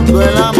cuando el amor